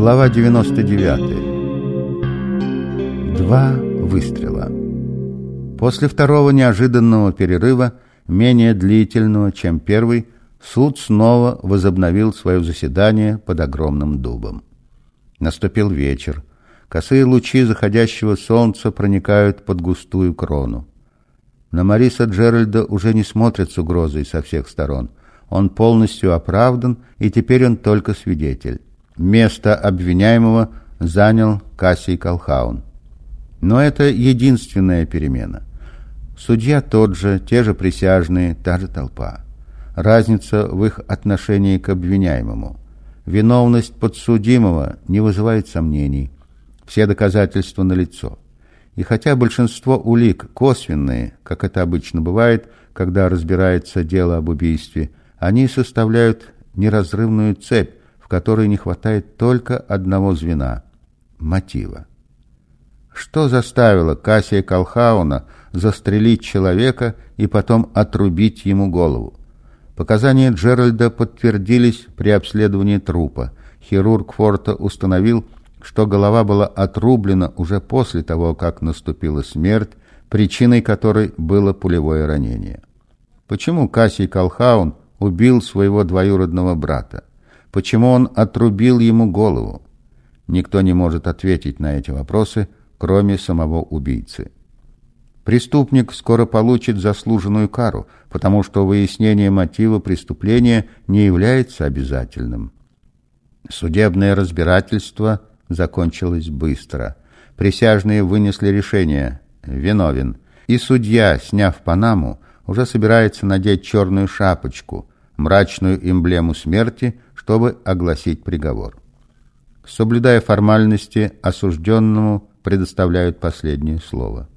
Глава 99. Два выстрела. После второго неожиданного перерыва, менее длительного, чем первый, суд снова возобновил свое заседание под огромным дубом. Наступил вечер. Косые лучи заходящего солнца проникают под густую крону. На Мариса Джеральда уже не смотрят с угрозой со всех сторон. Он полностью оправдан, и теперь он только свидетель. Место обвиняемого занял Кассий Колхаун. Но это единственная перемена. Судья тот же, те же присяжные, та же толпа. Разница в их отношении к обвиняемому. Виновность подсудимого не вызывает сомнений. Все доказательства налицо. И хотя большинство улик косвенные, как это обычно бывает, когда разбирается дело об убийстве, они составляют неразрывную цепь, которой не хватает только одного звена — мотива. Что заставило Кассия Колхауна застрелить человека и потом отрубить ему голову? Показания Джеральда подтвердились при обследовании трупа. Хирург Форта установил, что голова была отрублена уже после того, как наступила смерть, причиной которой было пулевое ранение. Почему Кассий Колхаун убил своего двоюродного брата? Почему он отрубил ему голову? Никто не может ответить на эти вопросы, кроме самого убийцы. Преступник скоро получит заслуженную кару, потому что выяснение мотива преступления не является обязательным. Судебное разбирательство закончилось быстро. Присяжные вынесли решение «виновен», и судья, сняв Панаму, уже собирается надеть черную шапочку, мрачную эмблему смерти, чтобы огласить приговор. Соблюдая формальности, осужденному предоставляют последнее слово.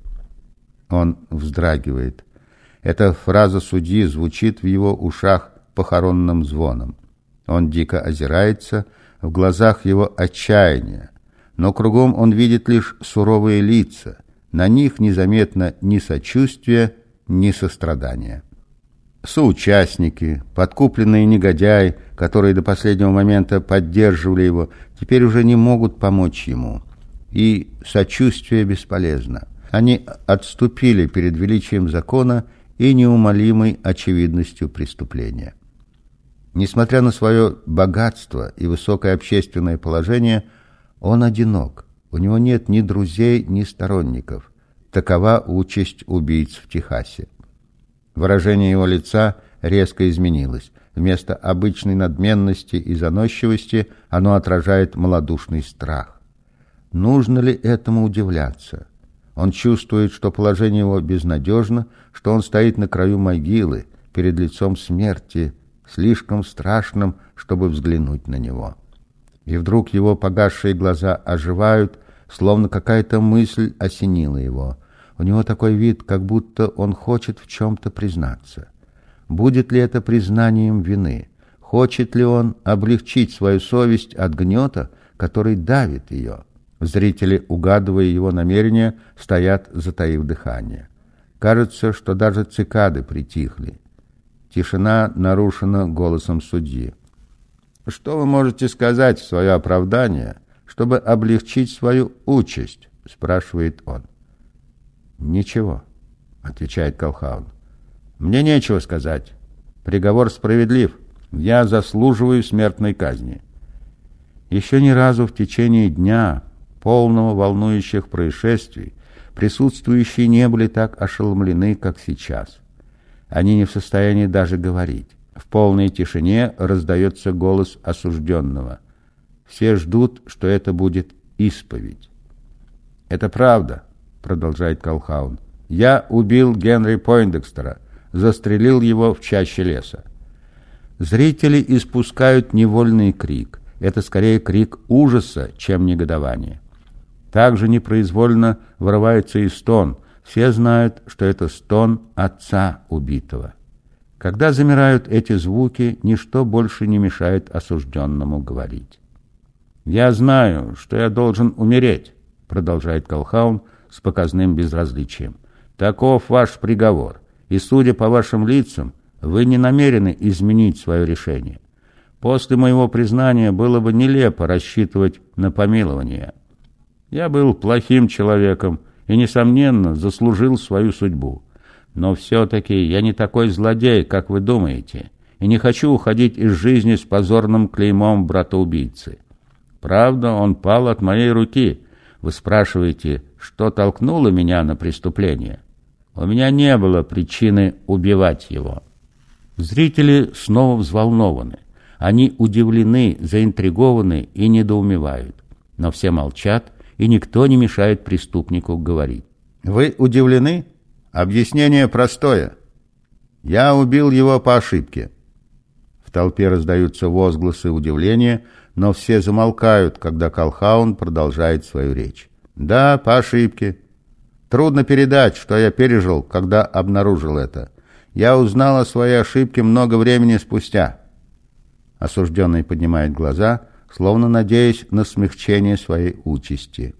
Он вздрагивает. Эта фраза судьи звучит в его ушах похоронным звоном. Он дико озирается, в глазах его отчаяние, но кругом он видит лишь суровые лица, на них незаметно ни сочувствия, ни сострадания соучастники, подкупленные негодяи, которые до последнего момента поддерживали его, теперь уже не могут помочь ему. И сочувствие бесполезно. Они отступили перед величием закона и неумолимой очевидностью преступления. Несмотря на свое богатство и высокое общественное положение, он одинок. У него нет ни друзей, ни сторонников. Такова участь убийц в Техасе. Выражение его лица резко изменилось. Вместо обычной надменности и заносчивости оно отражает малодушный страх. Нужно ли этому удивляться? Он чувствует, что положение его безнадежно, что он стоит на краю могилы, перед лицом смерти, слишком страшным, чтобы взглянуть на него. И вдруг его погасшие глаза оживают, словно какая-то мысль осенила его. У него такой вид, как будто он хочет в чем-то признаться. Будет ли это признанием вины? Хочет ли он облегчить свою совесть от гнета, который давит ее? Зрители, угадывая его намерения, стоят, затаив дыхание. Кажется, что даже цикады притихли. Тишина нарушена голосом судьи. «Что вы можете сказать в свое оправдание, чтобы облегчить свою участь?» – спрашивает он. «Ничего», — отвечает Колхаун. «Мне нечего сказать. Приговор справедлив. Я заслуживаю смертной казни». Еще ни разу в течение дня, полного волнующих происшествий, присутствующие не были так ошеломлены, как сейчас. Они не в состоянии даже говорить. В полной тишине раздается голос осужденного. Все ждут, что это будет исповедь. «Это правда», продолжает Колхаун. «Я убил Генри Пойндекстера, застрелил его в чаще леса». Зрители испускают невольный крик. Это скорее крик ужаса, чем негодования. Также непроизвольно вырывается и стон. Все знают, что это стон отца убитого. Когда замирают эти звуки, ничто больше не мешает осужденному говорить. «Я знаю, что я должен умереть», — продолжает Колхаун, с показным безразличием. Таков ваш приговор, и, судя по вашим лицам, вы не намерены изменить свое решение. После моего признания было бы нелепо рассчитывать на помилование. Я был плохим человеком и, несомненно, заслужил свою судьбу. Но все-таки я не такой злодей, как вы думаете, и не хочу уходить из жизни с позорным клеймом брата-убийцы. Правда, он пал от моей руки. Вы спрашиваете, что толкнуло меня на преступление? У меня не было причины убивать его. Зрители снова взволнованы. Они удивлены, заинтригованы и недоумевают. Но все молчат, и никто не мешает преступнику говорить. «Вы удивлены? Объяснение простое. Я убил его по ошибке». Толпе раздаются возгласы удивления, но все замолкают, когда Колхаун продолжает свою речь. «Да, по ошибке. Трудно передать, что я пережил, когда обнаружил это. Я узнал о своей ошибке много времени спустя». Осужденный поднимает глаза, словно надеясь на смягчение своей участи.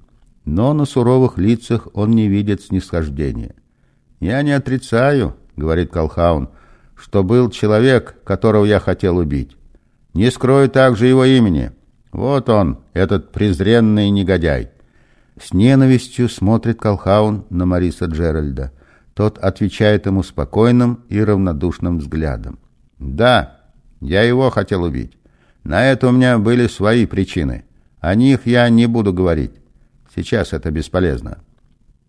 Но на суровых лицах он не видит снисхождения. «Я не отрицаю», — говорит Колхаун, — «что был человек, которого я хотел убить. Не скрою также его имени. Вот он, этот презренный негодяй». С ненавистью смотрит Колхаун на Мариса Джеральда. Тот отвечает ему спокойным и равнодушным взглядом. «Да, я его хотел убить. На это у меня были свои причины. О них я не буду говорить. Сейчас это бесполезно.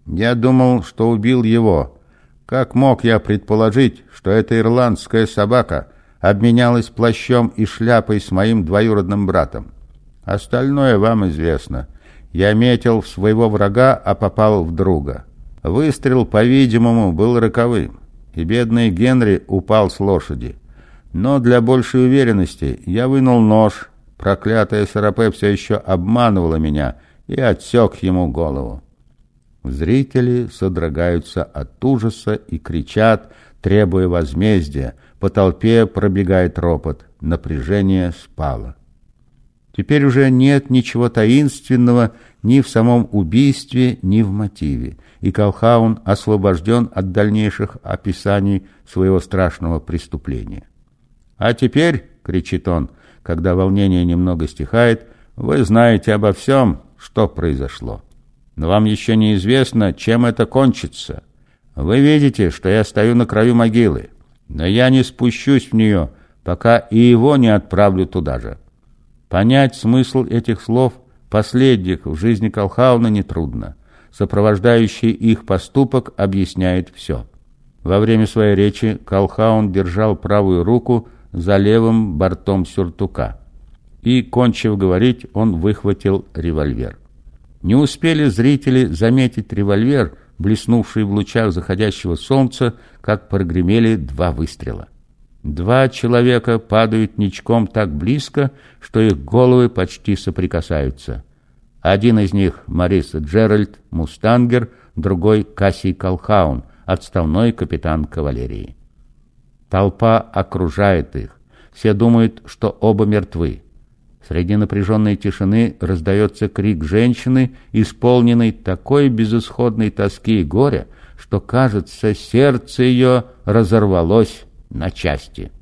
Я думал, что убил его. Как мог я предположить, что эта ирландская собака обменялась плащом и шляпой с моим двоюродным братом? Остальное вам известно. Я метил в своего врага, а попал в друга. Выстрел, по-видимому, был роковым, и бедный Генри упал с лошади. Но для большей уверенности я вынул нож. Проклятая Сарапе все еще обманывала меня и отсек ему голову. Зрители содрогаются от ужаса и кричат, требуя возмездия. По толпе пробегает ропот. Напряжение спало. Теперь уже нет ничего таинственного ни в самом убийстве, ни в мотиве, и Калхаун освобожден от дальнейших описаний своего страшного преступления. «А теперь», — кричит он, когда волнение немного стихает, «вы знаете обо всем, что произошло. Но вам еще неизвестно, чем это кончится. Вы видите, что я стою на краю могилы, но я не спущусь в нее, пока и его не отправлю туда же. Понять смысл этих слов, последних в жизни Колхауна, нетрудно. Сопровождающий их поступок объясняет все. Во время своей речи Колхаун держал правую руку за левым бортом сюртука. И, кончив говорить, он выхватил револьвер. Не успели зрители заметить револьвер, блеснувший в лучах заходящего солнца, как прогремели два выстрела. Два человека падают ничком так близко, что их головы почти соприкасаются. Один из них — Марис Джеральд, мустангер, другой — Кассий Колхаун, отставной капитан кавалерии. Толпа окружает их. Все думают, что оба мертвы. Среди напряженной тишины раздается крик женщины, исполненный такой безысходной тоски и горя, что, кажется, сердце ее разорвалось на части.